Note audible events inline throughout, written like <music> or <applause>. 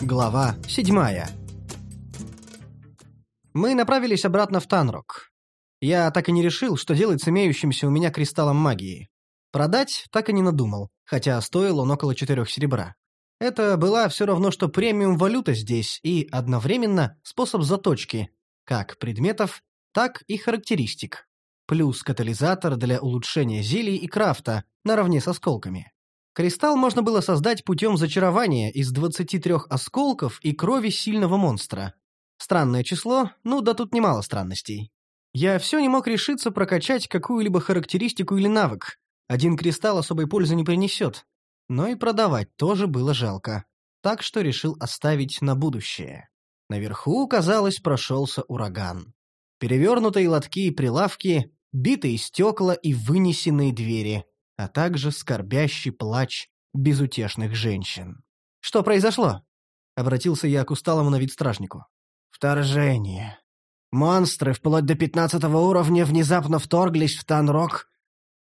Глава седьмая. Мы направились обратно в Танрок. Я так и не решил, что делать с имеющимся у меня кристаллом магии. Продать так и не надумал, хотя стоил он около четырех серебра. Это была все равно, что премиум-валюта здесь и, одновременно, способ заточки, как предметов, так и характеристик. Плюс катализатор для улучшения зелий и крафта, наравне с осколками. Кристалл можно было создать путем зачарования из 23 осколков и крови сильного монстра. Странное число, ну да тут немало странностей. Я все не мог решиться прокачать какую-либо характеристику или навык. Один кристалл особой пользы не принесет. Но и продавать тоже было жалко. Так что решил оставить на будущее. Наверху, казалось, прошелся ураган. Перевернутые лотки и прилавки, битые стекла и вынесенные двери, а также скорбящий плач безутешных женщин. «Что произошло?» — обратился я к усталому на вид стражнику. «Вторжение. Монстры вплоть до пятнадцатого уровня внезапно вторглись в Танрок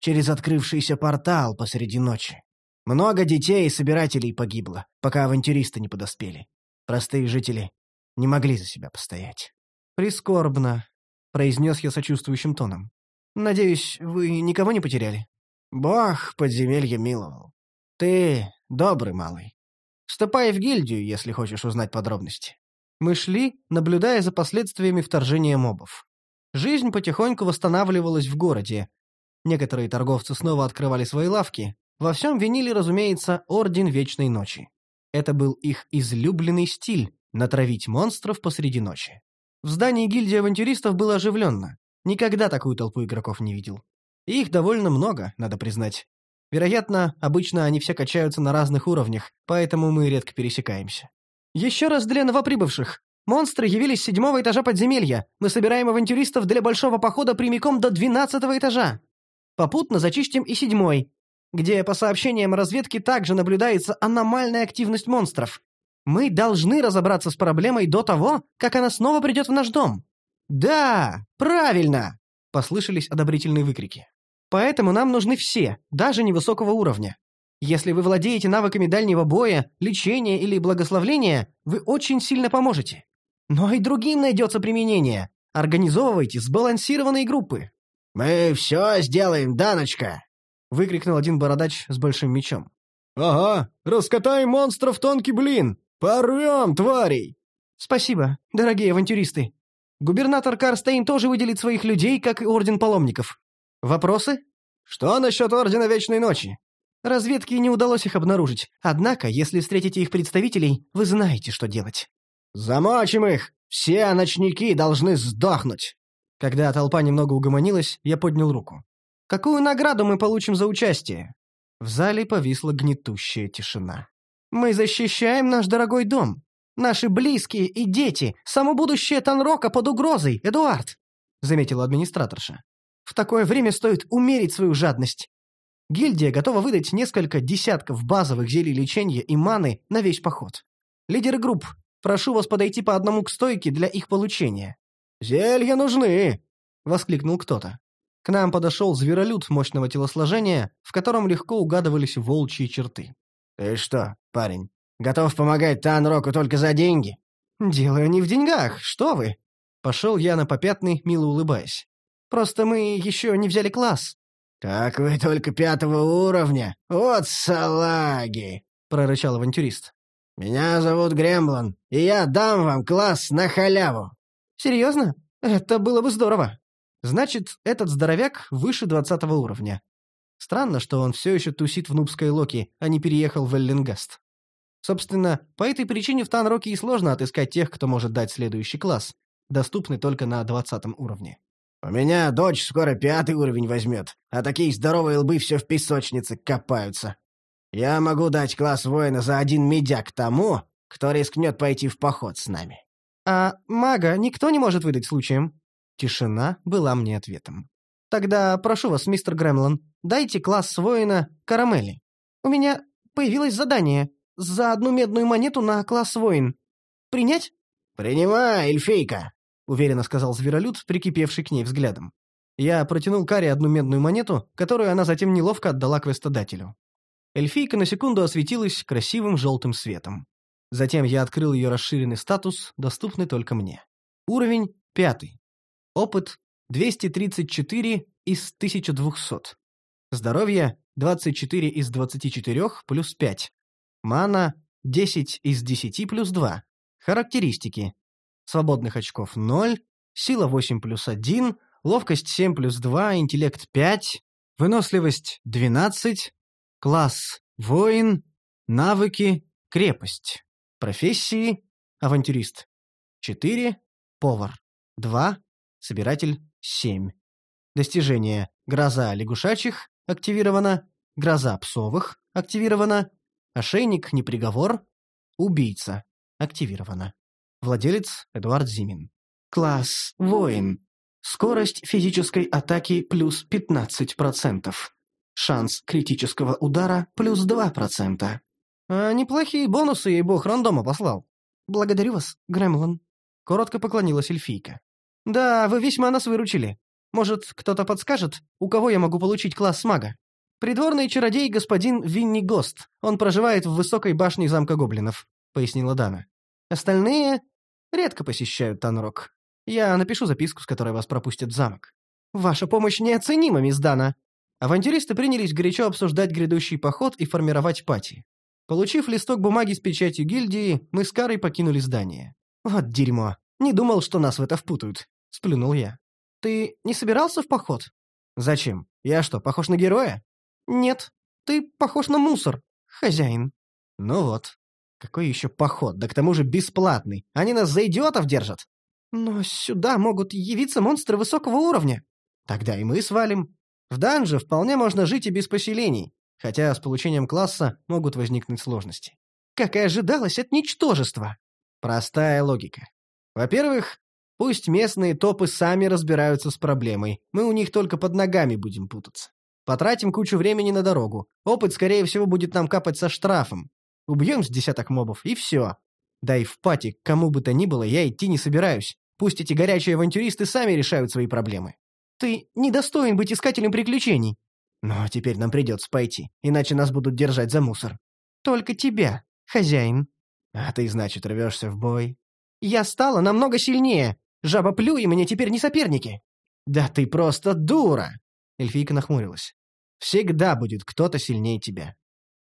через открывшийся портал посреди ночи. Много детей и собирателей погибло, пока авантюристы не подоспели. Простые жители не могли за себя постоять. «Прискорбно», — произнес я сочувствующим тоном. «Надеюсь, вы никого не потеряли?» «Бог подземелье миловал. Ты добрый малый. Ступай в гильдию, если хочешь узнать подробности». Мы шли, наблюдая за последствиями вторжения мобов. Жизнь потихоньку восстанавливалась в городе. Некоторые торговцы снова открывали свои лавки. Во всем винили, разумеется, Орден Вечной Ночи. Это был их излюбленный стиль — натравить монстров посреди ночи. В здании гильдии авантюристов было оживленно. Никогда такую толпу игроков не видел. И их довольно много, надо признать. Вероятно, обычно они все качаются на разных уровнях, поэтому мы редко пересекаемся. Еще раз для новоприбывших. Монстры явились с седьмого этажа подземелья. Мы собираем авантюристов для большого похода прямиком до двенадцатого этажа. Попутно зачистим и седьмой, где, по сообщениям разведки, также наблюдается аномальная активность монстров. Мы должны разобраться с проблемой до того, как она снова придет в наш дом. «Да, правильно!» — послышались одобрительные выкрики. «Поэтому нам нужны все, даже невысокого уровня. Если вы владеете навыками дальнего боя, лечения или благословления, вы очень сильно поможете. Но и другим найдется применение. Организовывайте сбалансированные группы». «Мы все сделаем, Даночка!» — выкрикнул один бородач с большим мечом. «Ага, раскатаем монстров тонкий блин! Порвем, тварей!» «Спасибо, дорогие авантюристы. Губернатор Карстейн тоже выделит своих людей, как и Орден Паломников. Вопросы?» «Что насчет Ордена Вечной Ночи?» Разведке не удалось их обнаружить, однако, если встретите их представителей, вы знаете, что делать. «Замочим их! Все ночники должны сдохнуть!» Когда толпа немного угомонилась, я поднял руку. Какую награду мы получим за участие?» В зале повисла гнетущая тишина. «Мы защищаем наш дорогой дом. Наши близкие и дети, само будущее Танрока под угрозой, Эдуард!» заметила администраторша. «В такое время стоит умерить свою жадность. Гильдия готова выдать несколько десятков базовых зелий лечения и маны на весь поход. Лидеры групп, прошу вас подойти по одному к стойке для их получения». «Зелья нужны!» — воскликнул кто-то. К нам подошел зверолюд мощного телосложения, в котором легко угадывались волчьи черты. «Ты что, парень, готов помогать Танроку только за деньги?» «Дело не в деньгах, что вы!» Пошел я на попятный, мило улыбаясь. «Просто мы еще не взяли класс». «Как вы только пятого уровня? Вот салаги!» — прорычал авантюрист. «Меня зовут Гремблон, и я дам вам класс на халяву». «Серьезно? Это было бы здорово». Значит, этот здоровяк выше двадцатого уровня. Странно, что он все еще тусит в Нубской Локи, а не переехал в Эллингаст. Собственно, по этой причине в Танроке и сложно отыскать тех, кто может дать следующий класс, доступный только на двадцатом уровне. «У меня дочь скоро пятый уровень возьмет, а такие здоровые лбы все в песочнице копаются. Я могу дать класс воина за один медяк тому, кто рискнет пойти в поход с нами». «А мага никто не может выдать случаем?» Тишина была мне ответом. «Тогда прошу вас, мистер Гремлон, дайте класс воина Карамели. У меня появилось задание. За одну медную монету на класс воин. Принять?» «Принимай, эльфейка!» — уверенно сказал зверолюд, прикипевший к ней взглядом. Я протянул Каре одну медную монету, которую она затем неловко отдала квестодателю. Эльфийка на секунду осветилась красивым желтым светом. Затем я открыл ее расширенный статус, доступный только мне. Уровень пятый. Опыт 234 из 1200. Здоровье 24 из 24 плюс 5. Мана 10 из 10 плюс 2. Характеристики. Свободных очков 0, сила 8 плюс 1, ловкость 7 плюс 2, интеллект 5, выносливость 12, класс воин, навыки, крепость. Профессии авантюрист 4, повар 2, собиратель 7. Достижение гроза лягушачьих активировано, гроза псовых активировано, ошейник неприговор, убийца активировано. Владелец Эдуард Зимин. Класс воин. Скорость физической атаки плюс 15%. Шанс критического удара плюс 2%. А неплохие бонусы ей бог рандома послал. Благодарю вас, Гремлон. Коротко поклонилась эльфийка. Да, вы весьма нас выручили. Может, кто-то подскажет, у кого я могу получить класс мага? Придворный чародей господин Винни Гост. Он проживает в высокой башне замка гоблинов, пояснила Дана. Остальные редко посещают Танрок. Я напишу записку, с которой вас пропустят в замок. Ваша помощь неоценима, мисс Дана. Авантюристы принялись горячо обсуждать грядущий поход и формировать пати. Получив листок бумаги с печатью гильдии, мы с Карой покинули здание. «Вот дерьмо. Не думал, что нас в это впутают», — сплюнул я. «Ты не собирался в поход?» «Зачем? Я что, похож на героя?» «Нет. Ты похож на мусор, хозяин». «Ну вот. Какой еще поход? Да к тому же бесплатный. Они нас за идиотов держат». «Но сюда могут явиться монстры высокого уровня». «Тогда и мы свалим. В данже вполне можно жить и без поселений хотя с получением класса могут возникнуть сложности. Как и ожидалось от ничтожества. Простая логика. Во-первых, пусть местные топы сами разбираются с проблемой, мы у них только под ногами будем путаться. Потратим кучу времени на дорогу, опыт, скорее всего, будет нам капать со штрафом. Убьем с десяток мобов, и все. Да и в пати, кому бы то ни было, я идти не собираюсь. Пусть эти горячие авантюристы сами решают свои проблемы. Ты недостоин быть искателем приключений, но теперь нам придется пойти, иначе нас будут держать за мусор. Только тебя, хозяин. А ты, значит, рвешься в бой? Я стала намного сильнее. Жаба Плю и мне теперь не соперники. Да ты просто дура! Эльфийка нахмурилась. Всегда будет кто-то сильнее тебя.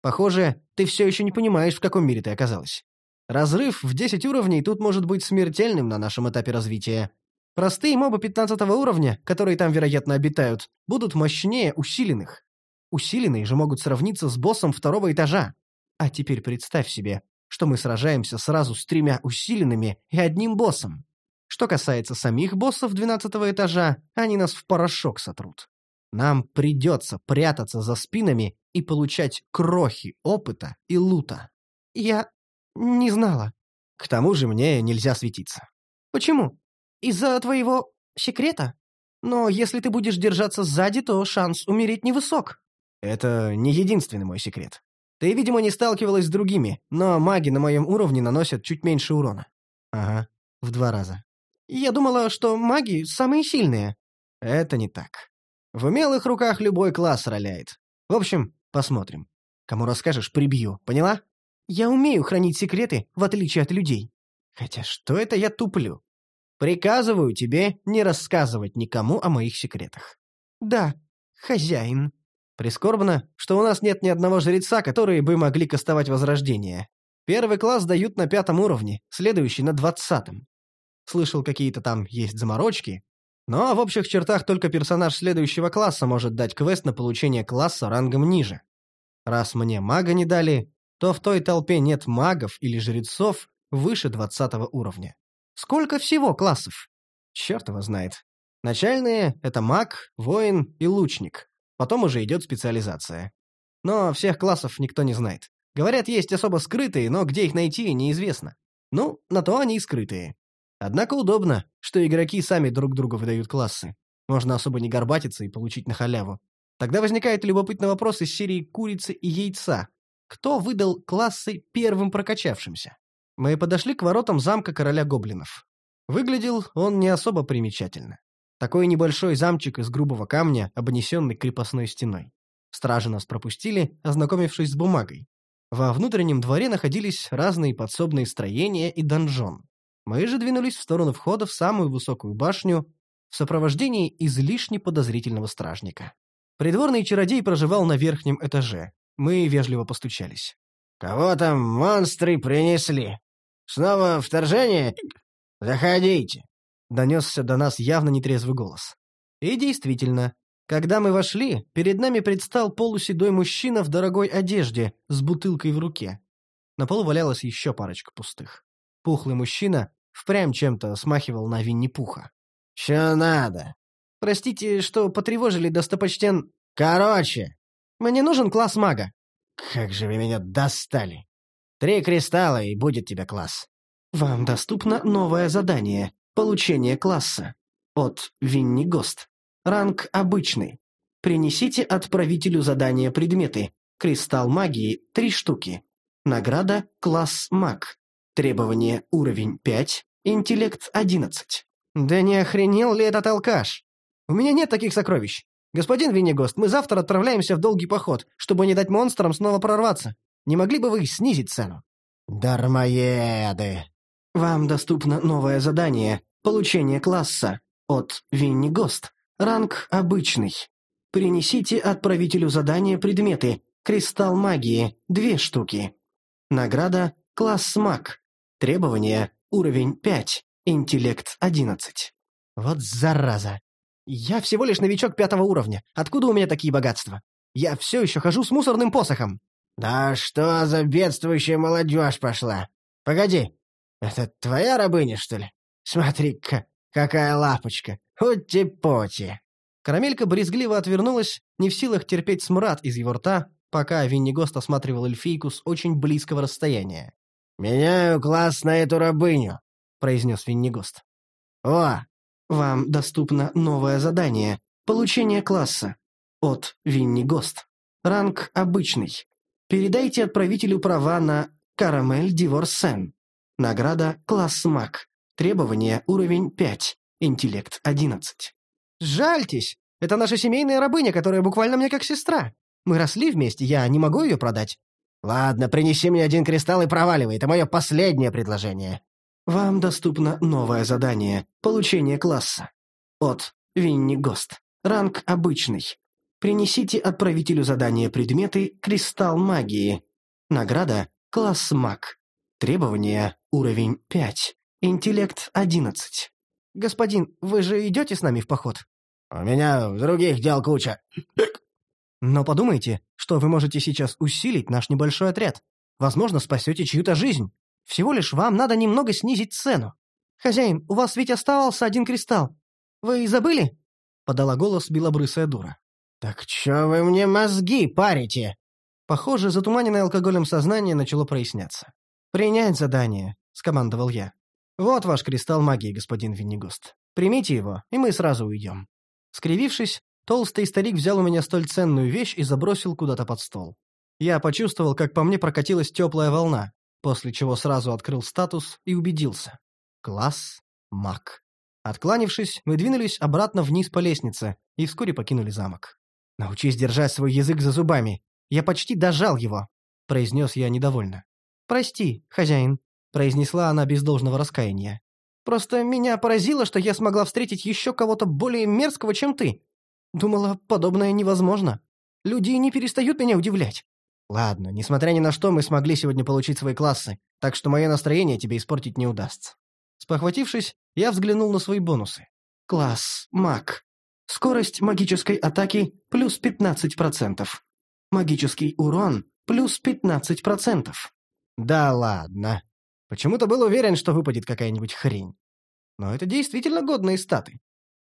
Похоже, ты все еще не понимаешь, в каком мире ты оказалась. Разрыв в 10 уровней тут может быть смертельным на нашем этапе развития. Простые мобы 15 уровня, которые там, вероятно, обитают, будут мощнее усиленных. Усиленные же могут сравниться с боссом второго этажа. А теперь представь себе, что мы сражаемся сразу с тремя усиленными и одним боссом. Что касается самих боссов 12 этажа, они нас в порошок сотрут. Нам придется прятаться за спинами и получать крохи опыта и лута. Я не знала. К тому же мне нельзя светиться. Почему? Из-за твоего секрета? Но если ты будешь держаться сзади, то шанс умереть невысок. Это не единственный мой секрет. Ты, видимо, не сталкивалась с другими, но маги на моем уровне наносят чуть меньше урона. Ага, в два раза. Я думала, что маги самые сильные. Это не так. В умелых руках любой класс роляет. В общем, посмотрим. Кому расскажешь, прибью, поняла? Я умею хранить секреты, в отличие от людей. Хотя что это я туплю? Приказываю тебе не рассказывать никому о моих секретах». «Да, хозяин». Прискорбно, что у нас нет ни одного жреца, которые бы могли кастовать Возрождение. Первый класс дают на пятом уровне, следующий на двадцатом. Слышал, какие-то там есть заморочки. Но в общих чертах только персонаж следующего класса может дать квест на получение класса рангом ниже. Раз мне мага не дали, то в той толпе нет магов или жрецов выше двадцатого уровня. Сколько всего классов? Черт его знает. Начальные — это маг, воин и лучник. Потом уже идет специализация. Но всех классов никто не знает. Говорят, есть особо скрытые, но где их найти, неизвестно. Ну, на то они и скрытые. Однако удобно, что игроки сами друг другу выдают классы. Можно особо не горбатиться и получить на халяву. Тогда возникает любопытный вопрос из серии «Курицы и яйца». Кто выдал классы первым прокачавшимся? Мы подошли к воротам замка короля гоблинов. Выглядел он не особо примечательно. Такой небольшой замчик из грубого камня, обнесенный крепостной стеной. Стражи нас пропустили, ознакомившись с бумагой. Во внутреннем дворе находились разные подсобные строения и донжон. Мы же двинулись в сторону входа в самую высокую башню в сопровождении излишне подозрительного стражника. Придворный чародей проживал на верхнем этаже. Мы вежливо постучались. «Кого там монстры принесли? Снова вторжение? Заходите!» Донесся до нас явно нетрезвый голос. И действительно, когда мы вошли, перед нами предстал полуседой мужчина в дорогой одежде с бутылкой в руке. На полу валялась еще парочка пустых. Пухлый мужчина впрямь чем-то смахивал на Винни-Пуха. «Что надо?» «Простите, что потревожили, достопочтен...» «Короче!» «Мне нужен класс мага». «Как же вы меня достали!» «Три кристалла, и будет тебе класс». «Вам доступно новое задание. Получение класса. От Винни Гост. Ранг обычный. Принесите отправителю задания предметы. Кристалл магии – три штуки. Награда – класс маг. Требование – уровень 5, интеллект – 11. Да не охренел ли этот алкаш? У меня нет таких сокровищ. Господин Виннигост, мы завтра отправляемся в долгий поход, чтобы не дать монстрам снова прорваться. Не могли бы вы снизить цену? Дармоеды. Вам доступно новое задание – получение класса от Виннигост. Ранг обычный. Принесите отправителю задания предметы. Кристалл магии – две штуки. Награда – класс маг. Требования – уровень 5, интеллект 11. Вот зараза. Я всего лишь новичок пятого уровня. Откуда у меня такие богатства? Я все еще хожу с мусорным посохом. Да что за бедствующая молодежь пошла? Погоди, это твоя рабыня, что ли? Смотри-ка, какая лапочка. Ути-поти. Карамелька брезгливо отвернулась, не в силах терпеть смрад из его рта, пока Виннигост осматривал эльфийку с очень близкого расстояния. «Меняю класс на эту рабыню», — произнес Виннигост. «О, вам доступно новое задание. Получение класса. От Виннигост. Ранг обычный. Передайте отправителю права на Карамель Диворсен. Награда класс маг. Требование уровень 5. Интеллект 11. Жальтесь! Это наша семейная рабыня, которая буквально мне как сестра. Мы росли вместе, я не могу ее продать. «Ладно, принеси мне один кристалл и проваливай. Это мое последнее предложение». Вам доступно новое задание «Получение класса». От Винни Гост. Ранг обычный. Принесите отправителю задания предметы «Кристалл магии». Награда «Класс маг». Требования «Уровень 5». Интеллект 11. Господин, вы же идете с нами в поход? У меня других дел куча. <coughs> Но подумайте, что вы можете сейчас усилить наш небольшой отряд. Возможно, спасете чью-то жизнь. Всего лишь вам надо немного снизить цену. Хозяин, у вас ведь оставался один кристалл. Вы забыли?» Подала голос белобрысая дура. «Так чё вы мне мозги парите?» Похоже, затуманенное алкоголем сознание начало проясняться. «Принять задание», — скомандовал я. «Вот ваш кристалл магии, господин Виннигост. Примите его, и мы сразу уйдем». Скривившись, Толстый старик взял у меня столь ценную вещь и забросил куда-то под стол. Я почувствовал, как по мне прокатилась теплая волна, после чего сразу открыл статус и убедился. Класс маг. Откланившись, мы двинулись обратно вниз по лестнице и вскоре покинули замок. «Научись держать свой язык за зубами. Я почти дожал его», — произнес я недовольно. «Прости, хозяин», — произнесла она без должного раскаяния. «Просто меня поразило, что я смогла встретить еще кого-то более мерзкого, чем ты. Думала, подобное невозможно. Люди не перестают меня удивлять. Ладно, несмотря ни на что, мы смогли сегодня получить свои классы, так что мое настроение тебе испортить не удастся. Спохватившись, я взглянул на свои бонусы. Класс маг. Скорость магической атаки плюс 15%. Магический урон плюс 15%. Да ладно. Почему-то был уверен, что выпадет какая-нибудь хрень. Но это действительно годные статы.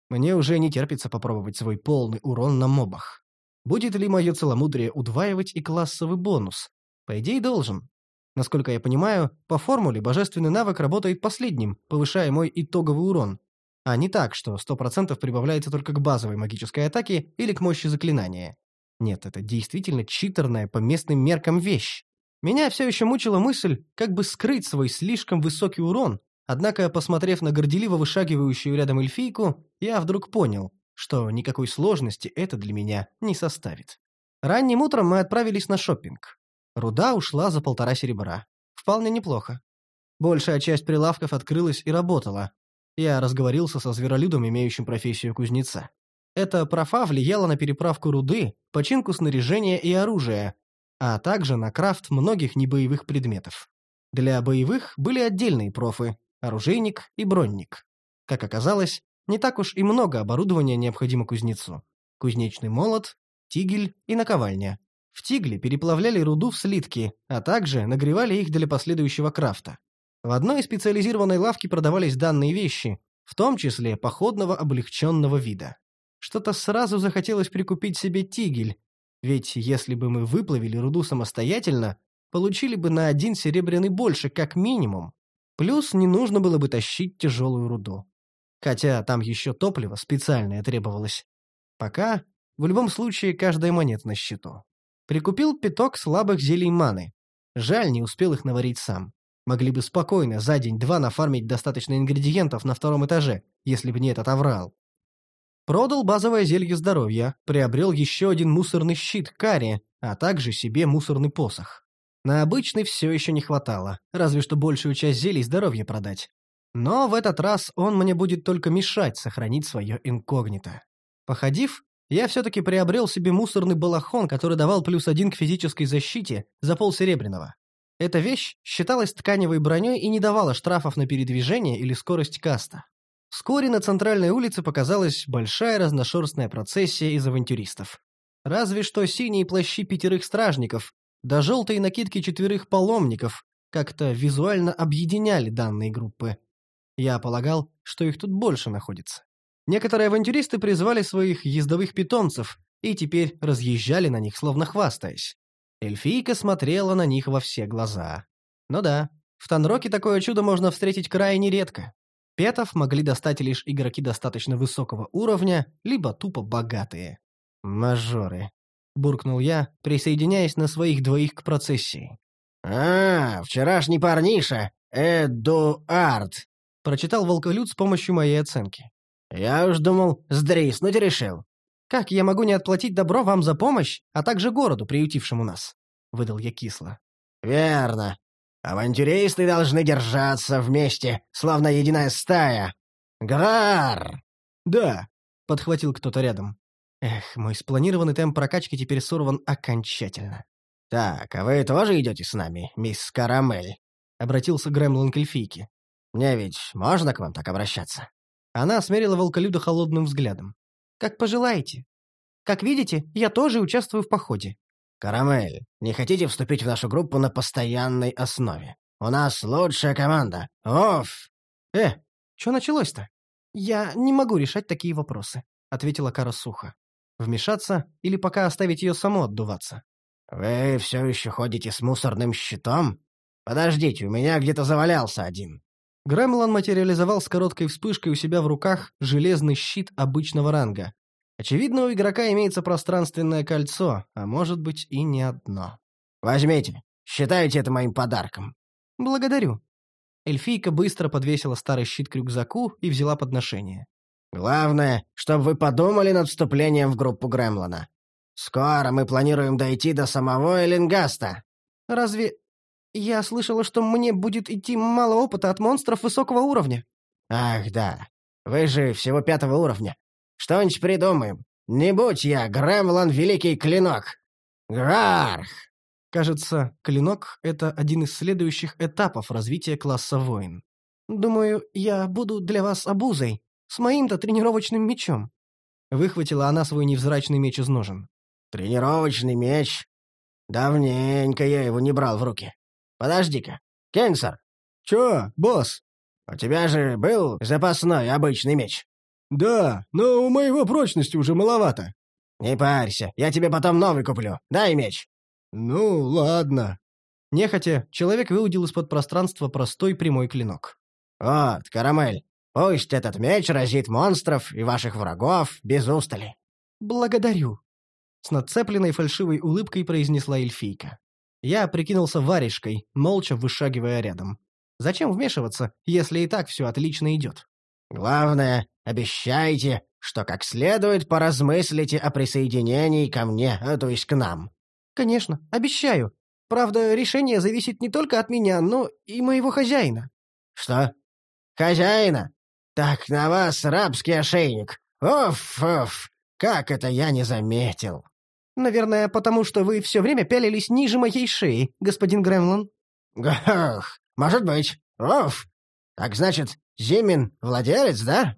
Мне уже не терпится попробовать свой полный урон на мобах. Будет ли мое целомудрие удваивать и классовый бонус? По идее, должен. Насколько я понимаю, по формуле божественный навык работает последним, повышая мой итоговый урон. А не так, что 100% прибавляется только к базовой магической атаке или к мощи заклинания. Нет, это действительно читерная по местным меркам вещь. Меня все еще мучила мысль, как бы скрыть свой слишком высокий урон, Однако, посмотрев на горделиво вышагивающую рядом эльфийку, я вдруг понял, что никакой сложности это для меня не составит. Ранним утром мы отправились на шопинг. Руда ушла за полтора серебра. Вполне неплохо. Большая часть прилавков открылась и работала. Я разговорился со зверолюдом, имеющим профессию кузнеца. Эта профа влияла на переправку руды, починку снаряжения и оружия, а также на крафт многих небоевых предметов. Для боевых были отдельные профы – оружейник и бронник. Как оказалось, не так уж и много оборудования необходимо кузнецу. Кузнечный молот, тигель и наковальня. В тигле переплавляли руду в слитки, а также нагревали их для последующего крафта. В одной специализированной лавке продавались данные вещи, в том числе походного облегченного вида. Что-то сразу захотелось прикупить себе тигель, ведь если бы мы выплавили руду самостоятельно, получили бы на один серебряный больше, как минимум. Плюс не нужно было бы тащить тяжелую руду. Хотя там еще топливо специальное требовалось. Пока, в любом случае, каждая монета на счету. Прикупил пяток слабых зелий маны. Жаль, не успел их наварить сам. Могли бы спокойно за день-два нафармить достаточно ингредиентов на втором этаже, если бы не этот аврал. Продал базовое зелье здоровья, приобрел еще один мусорный щит Кари, а также себе мусорный посох. На обычный все еще не хватало, разве что большую часть зелий здоровья продать. Но в этот раз он мне будет только мешать сохранить свое инкогнито. Походив, я все-таки приобрел себе мусорный балахон, который давал плюс один к физической защите за полсеребряного. Эта вещь считалась тканевой броней и не давала штрафов на передвижение или скорость каста. Вскоре на центральной улице показалась большая разношерстная процессия из авантюристов. Разве что синие плащи пятерых стражников, да желтые накидки четверых паломников как-то визуально объединяли данные группы. Я полагал, что их тут больше находится. Некоторые авантюристы призвали своих ездовых питомцев и теперь разъезжали на них, словно хвастаясь. Эльфийка смотрела на них во все глаза. Ну да, в Танроке такое чудо можно встретить крайне редко. Петов могли достать лишь игроки достаточно высокого уровня, либо тупо богатые. «Мажоры», — буркнул я, присоединяясь на своих двоих к процессии. «А, вчерашний парниша, Эдуард», — прочитал волколюд с помощью моей оценки. «Я уж думал, сдриснуть решил». «Как я могу не отплатить добро вам за помощь, а также городу, приютившему нас?» — выдал я кисло. «Верно. Авантюристы должны держаться вместе, словно единая стая. Грар!» «Да», — подхватил кто-то рядом. Эх, мой спланированный темп прокачки теперь сорван окончательно. «Так, а вы тоже идете с нами, мисс Карамель?» — обратился Грэмлон к эльфийке. «Мне ведь можно к вам так обращаться?» Она смерила волколюда холодным взглядом. «Как пожелаете. Как видите, я тоже участвую в походе». «Карамель, не хотите вступить в нашу группу на постоянной основе? У нас лучшая команда. Оф!» «Э, что началось-то?» «Я не могу решать такие вопросы», — ответила Кара сухо. «Вмешаться или пока оставить ее само отдуваться?» «Вы все еще ходите с мусорным щитом? Подождите, у меня где-то завалялся один». Грэмлон материализовал с короткой вспышкой у себя в руках железный щит обычного ранга. Очевидно, у игрока имеется пространственное кольцо, а может быть и не одно. «Возьмите. Считайте это моим подарком». «Благодарю». Эльфийка быстро подвесила старый щит к рюкзаку и взяла подношение. «Главное, чтобы вы подумали над вступлением в группу Грэмлона. Скоро мы планируем дойти до самого Эллингаста». «Разве я слышала, что мне будет идти мало опыта от монстров высокого уровня. Ах, да. Вы же всего пятого уровня. Что-нибудь придумаем. Не будь я Гремлан Великий Клинок. Грарх! Кажется, клинок — это один из следующих этапов развития класса воин. Думаю, я буду для вас обузой, с моим-то тренировочным мечом. Выхватила она свой невзрачный меч из ножен. Тренировочный меч? Давненько я его не брал в руки. Подожди-ка. Кенсер. Чё, босс? У тебя же был запасной обычный меч. Да, но у моего прочности уже маловато. Не парься, я тебе потом новый куплю. Дай меч. Ну, ладно. Нехотя, человек выудил из-под пространства простой прямой клинок. Вот, Карамель, пусть этот меч разит монстров и ваших врагов без устали. Благодарю. С нацепленной фальшивой улыбкой произнесла эльфийка. Я прикинулся варежкой, молча вышагивая рядом. Зачем вмешиваться, если и так все отлично идет? Главное, обещайте, что как следует поразмыслите о присоединении ко мне, а то есть к нам. Конечно, обещаю. Правда, решение зависит не только от меня, но и моего хозяина. Что? Хозяина? Так на вас рабский ошейник. Оф-оф, как это я не заметил. Наверное, потому что вы все время пялились ниже моей шеи, господин Гремлон. Гах, может быть. Оф. Так значит, Зимин владелец, да?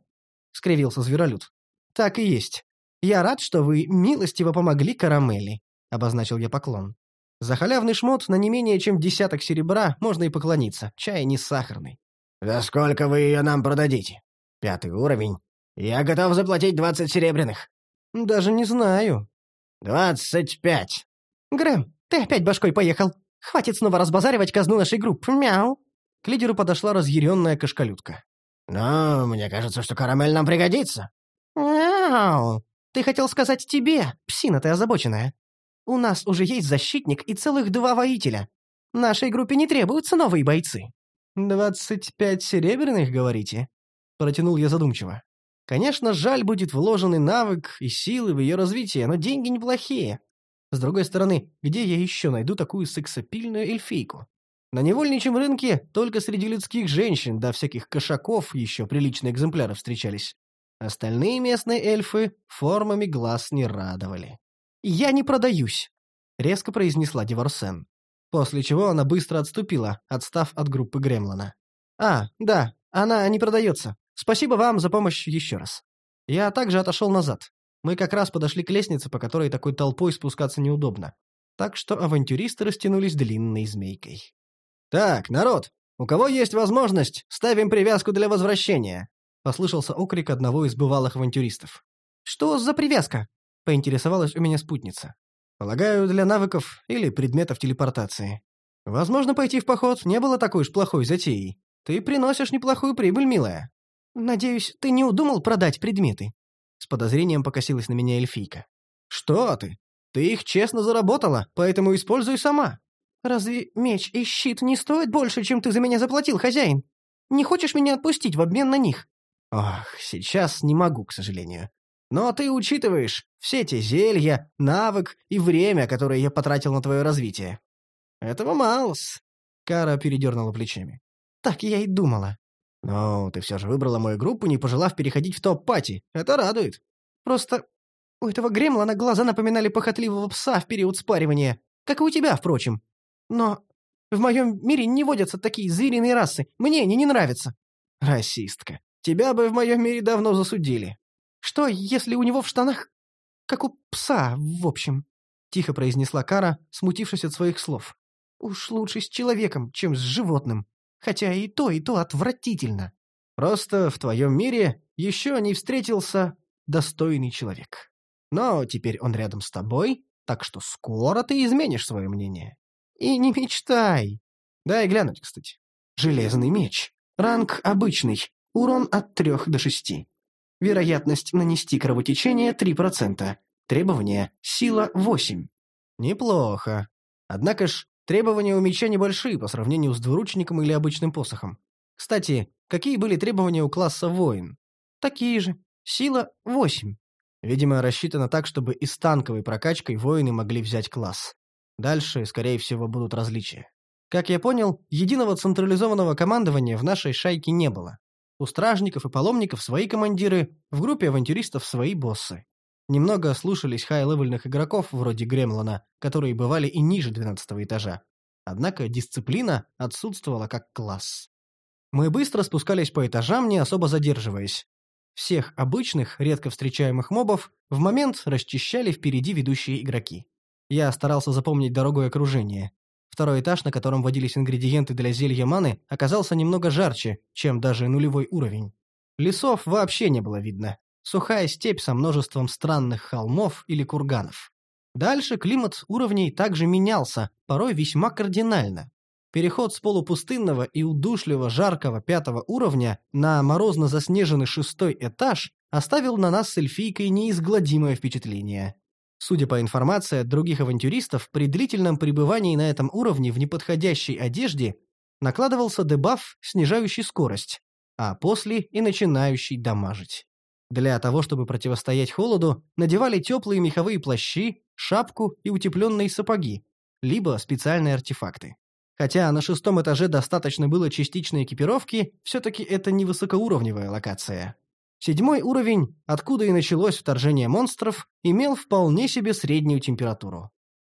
Скривился зверолюд. Так и есть. Я рад, что вы милостиво помогли Карамели, обозначил я поклон. За халявный шмот на не менее чем десяток серебра можно и поклониться, чай не сахарный. «За сколько вы ее нам продадите? Пятый уровень. Я готов заплатить двадцать серебряных». «Даже не знаю». «Двадцать пять». «Грэм, ты опять башкой поехал. Хватит снова разбазаривать казну нашей группы. Мяу». К лидеру подошла разъяренная кошкалютка. «Ну, мне кажется, что карамель нам пригодится». «Мяу! Ты хотел сказать тебе, псина ты озабоченная. У нас уже есть защитник и целых два воителя. Нашей группе не требуются новые бойцы». «Двадцать пять серебряных, говорите?» Протянул я задумчиво. Конечно, жаль будет вложенный навык и силы в ее развитие, но деньги неплохие. С другой стороны, где я еще найду такую сексапильную эльфийку? На невольничьем рынке только среди людских женщин да всяких кошаков еще приличные экземпляры встречались. Остальные местные эльфы формами глаз не радовали. «Я не продаюсь», — резко произнесла Диворсен. После чего она быстро отступила, отстав от группы Гремлина. «А, да, она не продается. Спасибо вам за помощь еще раз». Я также отошел назад. Мы как раз подошли к лестнице, по которой такой толпой спускаться неудобно. Так что авантюристы растянулись длинной змейкой. «Так, народ, у кого есть возможность, ставим привязку для возвращения!» — послышался окрик одного из бывалых авантюристов. «Что за привязка?» — поинтересовалась у меня спутница. «Полагаю, для навыков или предметов телепортации. Возможно, пойти в поход не было такой уж плохой затеей. Ты приносишь неплохую прибыль, милая. Надеюсь, ты не удумал продать предметы?» С подозрением покосилась на меня эльфийка. «Что ты? Ты их честно заработала, поэтому используй сама. «Разве меч и щит не стоят больше, чем ты за меня заплатил, хозяин? Не хочешь меня отпустить в обмен на них?» «Ох, сейчас не могу, к сожалению. Но ты учитываешь все те зелья, навык и время, которое я потратил на твое развитие». «Этого мало-с», Кара передернула плечами. «Так я и думала». «Ну, ты все же выбрала мою группу, не пожелав переходить в топ-пати. Это радует. Просто у этого гремлана глаза напоминали похотливого пса в период спаривания. Как и у тебя, впрочем. Но в моем мире не водятся такие звериные расы. Мне они не нравятся. Расистка. Тебя бы в моем мире давно засудили. Что, если у него в штанах... Как у пса, в общем. Тихо произнесла Кара, смутившись от своих слов. Уж лучше с человеком, чем с животным. Хотя и то, и то отвратительно. Просто в твоем мире еще не встретился достойный человек. Но теперь он рядом с тобой, так что скоро ты изменишь свое мнение. И не мечтай. Дай глянуть, кстати. Железный меч. Ранг обычный. Урон от 3 до 6. Вероятность нанести кровотечение 3%. Требования сила 8. Неплохо. Однако ж, требования у меча небольшие по сравнению с двуручником или обычным посохом. Кстати, какие были требования у класса воин? Такие же. Сила 8. Видимо, рассчитано так, чтобы и с танковой прокачкой воины могли взять класс. Дальше, скорее всего, будут различия. Как я понял, единого централизованного командования в нашей шайке не было. У стражников и паломников свои командиры, в группе авантюристов свои боссы. Немного слушались хай-левельных игроков вроде Гремлана, которые бывали и ниже 12 этажа. Однако дисциплина отсутствовала как класс. Мы быстро спускались по этажам, не особо задерживаясь. Всех обычных, редко встречаемых мобов в момент расчищали впереди ведущие игроки. Я старался запомнить дорогу и окружение. Второй этаж, на котором водились ингредиенты для зелья маны, оказался немного жарче, чем даже нулевой уровень. Лесов вообще не было видно. Сухая степь со множеством странных холмов или курганов. Дальше климат уровней также менялся, порой весьма кардинально. Переход с полупустынного и удушливо жаркого пятого уровня на морозно-заснеженный шестой этаж оставил на нас с эльфийкой неизгладимое впечатление. Судя по информации от других авантюристов, при длительном пребывании на этом уровне в неподходящей одежде Накладывался дебаф, снижающий скорость, а после и начинающий дамажить. Для того, чтобы противостоять холоду, надевали теплые меховые плащи, шапку и утепленные сапоги, либо специальные артефакты. Хотя на шестом этаже достаточно было частичной экипировки, все-таки это не высокоуровневая локация. Седьмой уровень, откуда и началось вторжение монстров, имел вполне себе среднюю температуру.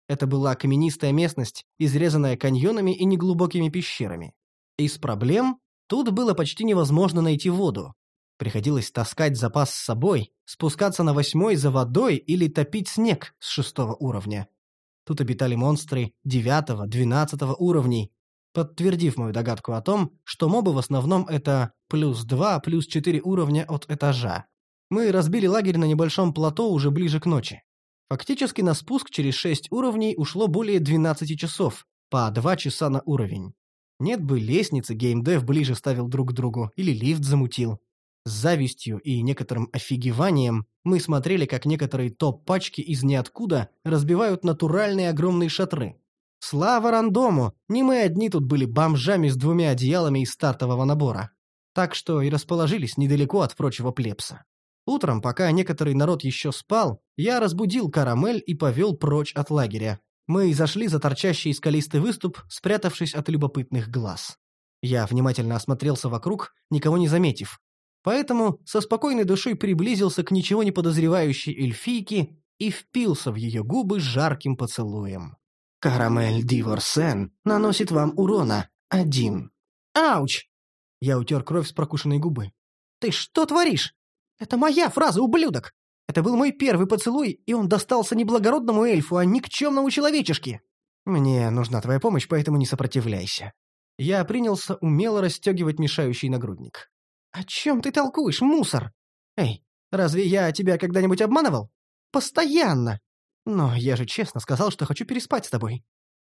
Это была каменистая местность, изрезанная каньонами и неглубокими пещерами. Из проблем тут было почти невозможно найти воду. Приходилось таскать запас с собой, спускаться на восьмой за водой или топить снег с шестого уровня. Тут обитали монстры девятого, двенадцатого уровней, подтвердив мою догадку о том, что мобы в основном это плюс два, плюс четыре уровня от этажа. Мы разбили лагерь на небольшом плато уже ближе к ночи. Фактически на спуск через шесть уровней ушло более 12 часов, по два часа на уровень. Нет бы лестницы геймдев ближе ставил друг к другу или лифт замутил. С завистью и некоторым офигеванием мы смотрели, как некоторые топ-пачки из ниоткуда разбивают натуральные огромные шатры. Слава рандому! Не мы одни тут были бомжами с двумя одеялами из стартового набора. Так что и расположились недалеко от прочего плебса. Утром, пока некоторый народ еще спал, я разбудил Карамель и повел прочь от лагеря. Мы зашли за торчащий скалистый выступ, спрятавшись от любопытных глаз. Я внимательно осмотрелся вокруг, никого не заметив, Поэтому со спокойной душой приблизился к ничего не подозревающей эльфийке и впился в ее губы жарким поцелуем. «Карамель Диворсен наносит вам урона. Один». «Ауч!» Я утер кровь с прокушенной губы. «Ты что творишь? Это моя фраза, ублюдок! Это был мой первый поцелуй, и он достался не благородному эльфу, а никчемному человечешке. Мне нужна твоя помощь, поэтому не сопротивляйся». Я принялся умело расстегивать мешающий нагрудник. «О чем ты толкуешь, мусор? Эй, разве я тебя когда-нибудь обманывал? Постоянно! Но я же честно сказал, что хочу переспать с тобой.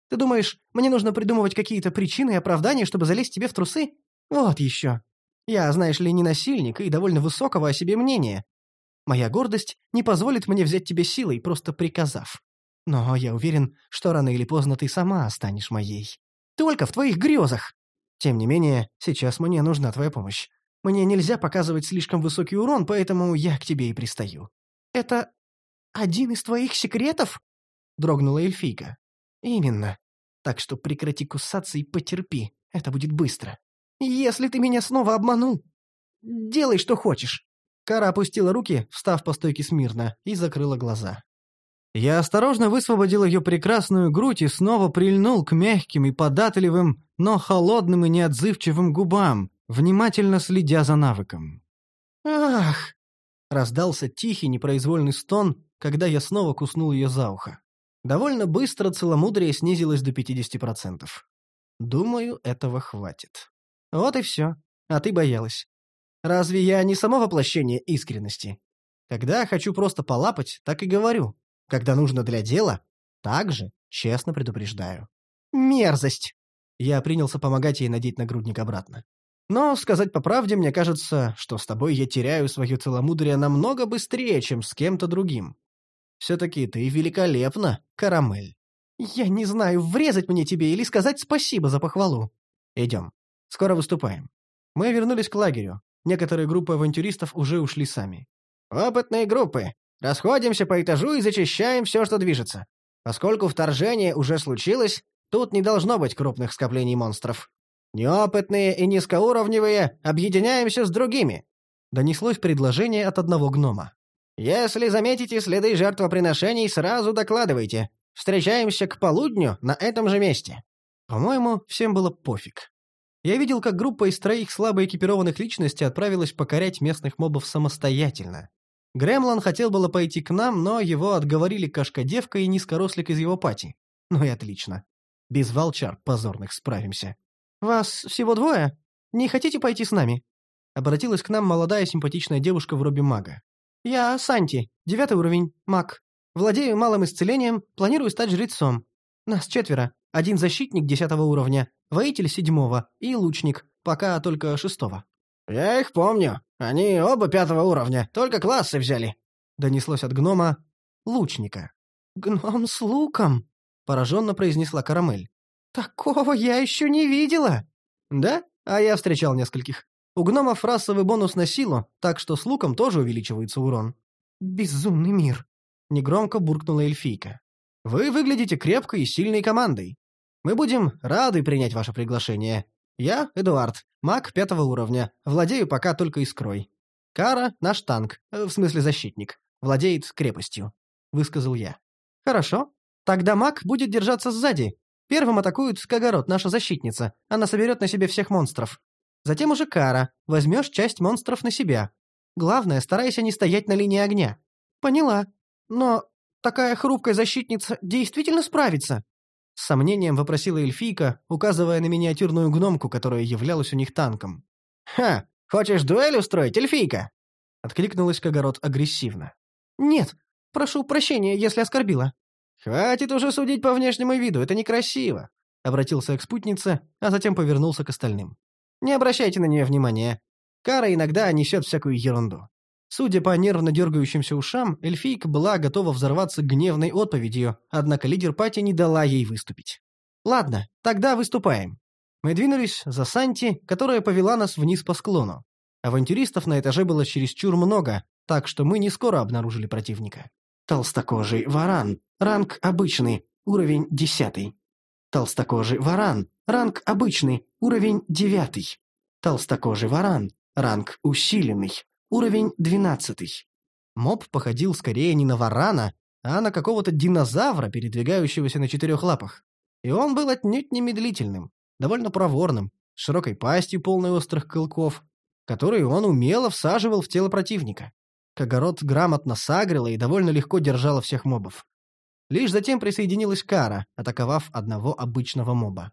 Ты думаешь, мне нужно придумывать какие-то причины и оправдания, чтобы залезть тебе в трусы? Вот еще. Я, знаешь ли, не насильник и довольно высокого о себе мнения. Моя гордость не позволит мне взять тебе силой, просто приказав. Но я уверен, что рано или поздно ты сама станешь моей. Только в твоих грезах. Тем не менее, сейчас мне нужна твоя помощь. Мне нельзя показывать слишком высокий урон, поэтому я к тебе и пристаю. Это один из твоих секретов? Дрогнула эльфийка. Именно. Так что прекрати кусаться и потерпи. Это будет быстро. Если ты меня снова обманул, делай, что хочешь. Кара опустила руки, встав по стойке смирно, и закрыла глаза. Я осторожно высвободил ее прекрасную грудь и снова прильнул к мягким и податливым, но холодным и неотзывчивым губам, внимательно следя за навыком. «Ах!» — раздался тихий непроизвольный стон, когда я снова куснул ее за ухо. Довольно быстро целомудрие снизилось до 50%. Думаю, этого хватит. Вот и все. А ты боялась. Разве я не само воплощение искренности? Когда хочу просто полапать, так и говорю. Когда нужно для дела, так же честно предупреждаю. Мерзость! Я принялся помогать ей надеть нагрудник обратно. Но, сказать по правде, мне кажется, что с тобой я теряю свое целомудрие намного быстрее, чем с кем-то другим. Все-таки ты великолепна, Карамель. Я не знаю, врезать мне тебе или сказать спасибо за похвалу. Идем. Скоро выступаем. Мы вернулись к лагерю. Некоторые группы авантюристов уже ушли сами. Опытные группы. Расходимся по этажу и зачищаем все, что движется. Поскольку вторжение уже случилось, тут не должно быть крупных скоплений монстров. Неопытные и низкоуровневые объединяемся с другими. Донеслось предложение от одного гнома. Если заметите следы жертвоприношений, сразу докладывайте. Встречаемся к полудню на этом же месте. По-моему, всем было пофиг. Я видел, как группа из троих слабо экипированных личностей отправилась покорять местных мобов самостоятельно. Гремлан хотел было пойти к нам, но его отговорили кашка-девка и низкорослик из его пати. Ну и отлично. Без волчар позорных справимся. «Вас всего двое? Не хотите пойти с нами?» Обратилась к нам молодая симпатичная девушка в робе мага. «Я Санти, девятый уровень, маг. Владею малым исцелением, планирую стать жрецом. Нас четверо. Один защитник десятого уровня, воитель седьмого и лучник, пока только шестого». «Я их помню. Они оба пятого уровня, только классы взяли», — донеслось от гнома лучника. «Гном с луком», — пораженно произнесла Карамель. «Такого я еще не видела!» Да? А я встречал нескольких. У гномов расовый бонус на силу, так что с луком тоже увеличивается урон. Безумный мир. Негромко буркнула эльфийка. Вы выглядите крепкой и сильной командой. Мы будем рады принять ваше приглашение. Я, Эдуард, маг пятого уровня, владею пока только искрой. Кара — наш танк, э, в смысле защитник, владеет крепостью», — высказал я. «Хорошо. Тогда маг будет держаться сзади. Первым атакует Скагород, наша защитница. Она соберет на себе всех монстров. Затем уже Кара. Возьмешь часть монстров на себя. Главное, старайся не стоять на линии огня». «Поняла. Но такая хрупкая защитница действительно справится?» С сомнением вопросила эльфийка, указывая на миниатюрную гномку, которая являлась у них танком. «Ха! Хочешь дуэль устроить, эльфийка?» Откликнулась Кагород агрессивно. «Нет, прошу прощения, если оскорбила». «Хватит уже судить по внешнему виду, это некрасиво», — обратился к спутнице, а затем повернулся к остальным. «Не обращайте на нее внимания. Кара иногда несет всякую ерунду». Судя по нервно дергающимся ушам, эльфийка была готова взорваться гневной отповедью, однако лидер пати не дала ей выступить. «Ладно, тогда выступаем». Мы двинулись за Санти, которая повела нас вниз по склону. Авантюристов на этаже было чересчур много, так что мы не скоро обнаружили противника. Толстокожий варан, ранг обычный, уровень десятый. Толстокожий варан, ранг обычный, уровень девятый. Толстокожий варан, ранг усиленный, уровень двенадцатый. Моб походил скорее не на варана, а на какого-то динозавра, передвигающегося на четырех лапах. И он был отнюдь не медлительным довольно проворным, с широкой пастью, полной острых клыков, которые он умело всаживал в тело противника. Кагород грамотно сагрила и довольно легко держала всех мобов. Лишь затем присоединилась Кара, атаковав одного обычного моба.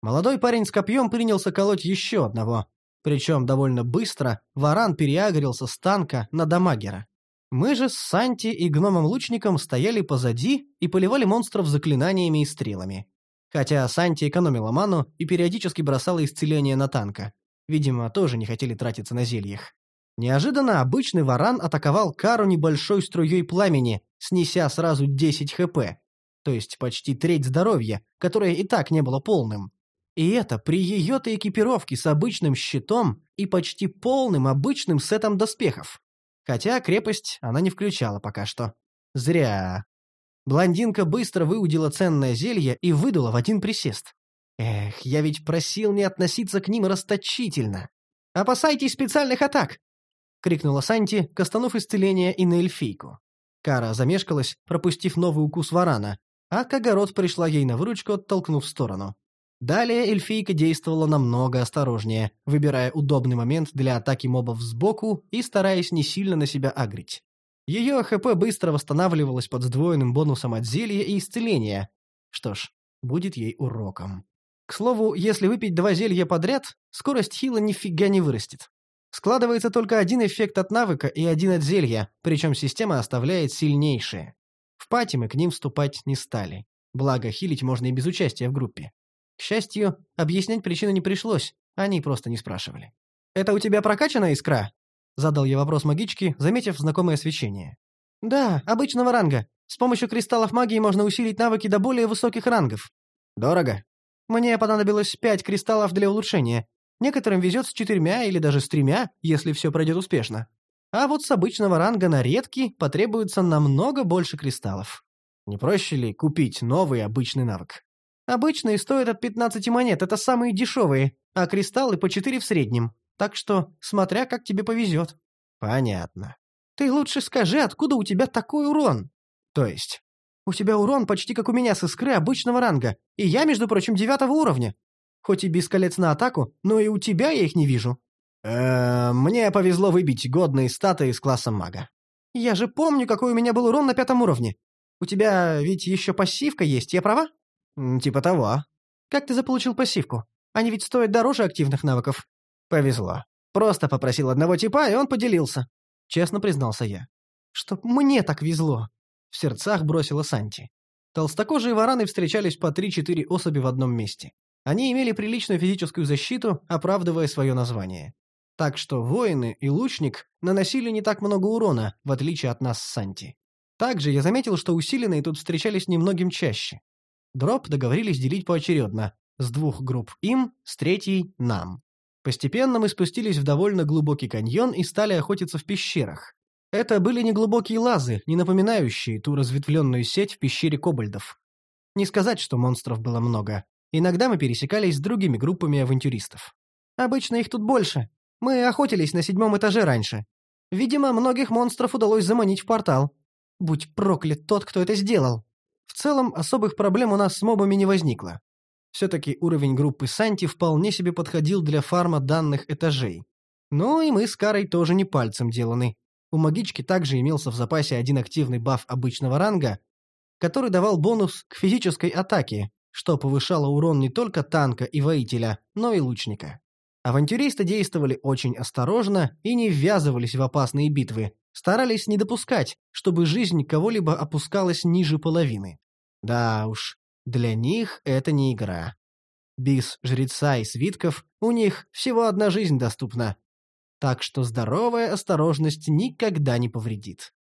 Молодой парень с копьем принялся колоть еще одного, причем довольно быстро варан переагрился с танка на дамагера. Мы же с Санти и гномом-лучником стояли позади и поливали монстров заклинаниями и стрелами. Хотя Санти экономила ману и периодически бросала исцеление на танка. Видимо, тоже не хотели тратиться на зельях. Неожиданно обычный варан атаковал Кару небольшой струей пламени, снеся сразу 10 хп. То есть почти треть здоровья, которое и так не было полным. И это при ее-то экипировке с обычным щитом и почти полным обычным сетом доспехов. Хотя крепость она не включала пока что. Зря. Блондинка быстро выудила ценное зелье и выдала в один присест. Эх, я ведь просил не относиться к ним расточительно. «Опасайтесь специальных атак!» — крикнула Санти, кастанув исцеление и на эльфийку. Кара замешкалась, пропустив новый укус варана, а Кагород пришла ей на выручку, оттолкнув в сторону. Далее эльфийка действовала намного осторожнее, выбирая удобный момент для атаки мобов сбоку и стараясь не сильно на себя агрить. Ее ХП быстро восстанавливалось под сдвоенным бонусом от зелья и исцеления. Что ж, будет ей уроком. К слову, если выпить два зелья подряд, скорость хила нифига не вырастет. Складывается только один эффект от навыка и один от зелья, причем система оставляет сильнейшие. В пати мы к ним вступать не стали. Благо, хилить можно и без участия в группе. К счастью, объяснять причину не пришлось, они просто не спрашивали. «Это у тебя прокачанная искра?» Задал я вопрос магичке, заметив знакомое свечение. «Да, обычного ранга. С помощью кристаллов магии можно усилить навыки до более высоких рангов. Дорого. Мне понадобилось пять кристаллов для улучшения. Некоторым везет с четырьмя или даже с тремя, если все пройдет успешно. А вот с обычного ранга на редкий потребуется намного больше кристаллов. Не проще ли купить новый обычный навык? Обычные стоят от 15 монет, это самые дешевые, а кристаллы по 4 в среднем. Так что, смотря как тебе повезет. Понятно. Ты лучше скажи, откуда у тебя такой урон? То есть? У тебя урон почти как у меня с искры обычного ранга, и я, между прочим, девятого уровня. Хоть и без колец на атаку, но и у тебя я их не вижу. Эээ, мне повезло выбить годные статы из класса мага. Я же помню, какой у меня был урон на пятом уровне. У тебя ведь еще пассивка есть, я права? Типа того. Как ты заполучил пассивку? Они ведь стоят дороже активных навыков. Повезло. Просто попросил одного типа, и он поделился. Честно признался я. Чтоб мне так везло. В сердцах бросила Санти. Толстокожие вараны встречались по 3-4 особи в одном месте. Они имели приличную физическую защиту, оправдывая свое название. Так что воины и лучник наносили не так много урона, в отличие от нас с Санти. Также я заметил, что усиленные тут встречались немногим чаще. Дроп договорились делить поочередно, С двух групп им, с третьей — нам. Постепенно мы спустились в довольно глубокий каньон и стали охотиться в пещерах. Это были неглубокие лазы, не напоминающие ту разветвленную сеть в пещере кобальдов. Не сказать, что монстров было много. Иногда мы пересекались с другими группами авантюристов. Обычно их тут больше. Мы охотились на седьмом этаже раньше. Видимо, многих монстров удалось заманить в портал. Будь проклят тот, кто это сделал. В целом, особых проблем у нас с мобами не возникло. Все-таки уровень группы Санти вполне себе подходил для фарма данных этажей. Ну и мы с Карой тоже не пальцем деланы. У магички также имелся в запасе один активный баф обычного ранга, который давал бонус к физической атаке, что повышало урон не только танка и воителя, но и лучника. Авантюристы действовали очень осторожно и не ввязывались в опасные битвы, старались не допускать, чтобы жизнь кого-либо опускалась ниже половины. Да уж, для них это не игра. Без жреца и свитков у них всего одна жизнь доступна. Так что здоровая осторожность никогда не повредит.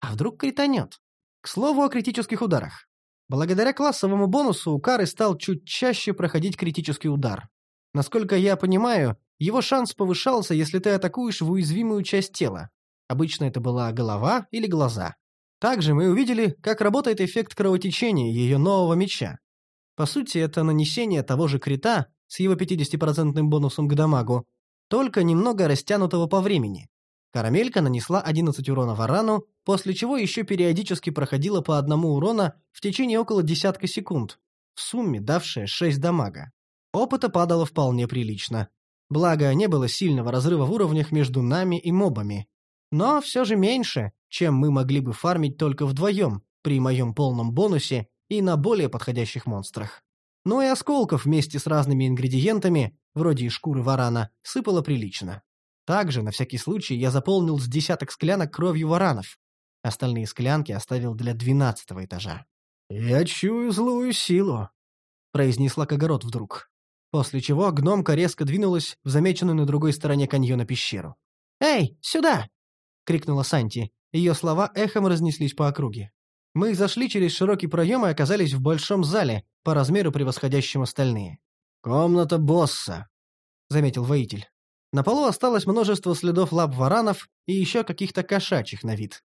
А вдруг кританет? К слову о критических ударах. Благодаря классовому бонусу у Кары стал чуть чаще проходить критический удар. Насколько я понимаю, его шанс повышался, если ты атакуешь в уязвимую часть тела. Обычно это была голова или глаза. Также мы увидели, как работает эффект кровотечения ее нового меча. По сути, это нанесение того же крита с его 50% бонусом к дамагу, только немного растянутого по времени. Карамелька нанесла 11 урона варану, после чего еще периодически проходила по одному урона в течение около десятка секунд, в сумме давшая 6 дамага. Опыта падало вполне прилично. Благо, не было сильного разрыва в уровнях между нами и мобами. Но все же меньше, чем мы могли бы фармить только вдвоем, при моем полном бонусе и на более подходящих монстрах. Ну и осколков вместе с разными ингредиентами, вроде и шкуры варана, сыпало прилично. Также, на всякий случай, я заполнил с десяток склянок кровью варанов. Остальные склянки оставил для двенадцатого этажа. «Я чую злую силу», — произнесла Кагород вдруг. После чего гномка резко двинулась в замеченную на другой стороне каньона пещеру. «Эй, сюда!» — крикнула Санти. Ее слова эхом разнеслись по округе. Мы зашли через широкий проем и оказались в большом зале, по размеру превосходящем остальные. «Комната босса», — заметил воитель. На полу осталось множество следов лап варанов и еще каких-то кошачьих на вид.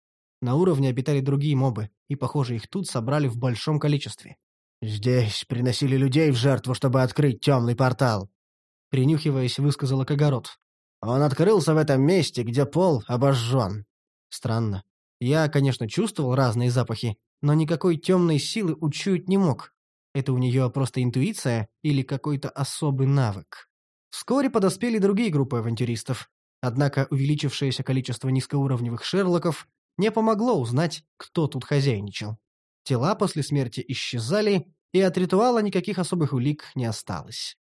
На уровне обитали другие мобы, и, похоже, их тут собрали в большом количестве. «Здесь приносили людей в жертву, чтобы открыть темный портал», — принюхиваясь, высказала Кагород. «Он открылся в этом месте, где пол обожжен». Странно. Я, конечно, чувствовал разные запахи, но никакой темной силы учуять не мог. Это у нее просто интуиция или какой-то особый навык. Вскоре подоспели другие группы авантюристов. Однако увеличившееся количество низкоуровневых шерлоков не помогло узнать, кто тут хозяйничал. Тела после смерти исчезали, и от ритуала никаких особых улик не осталось.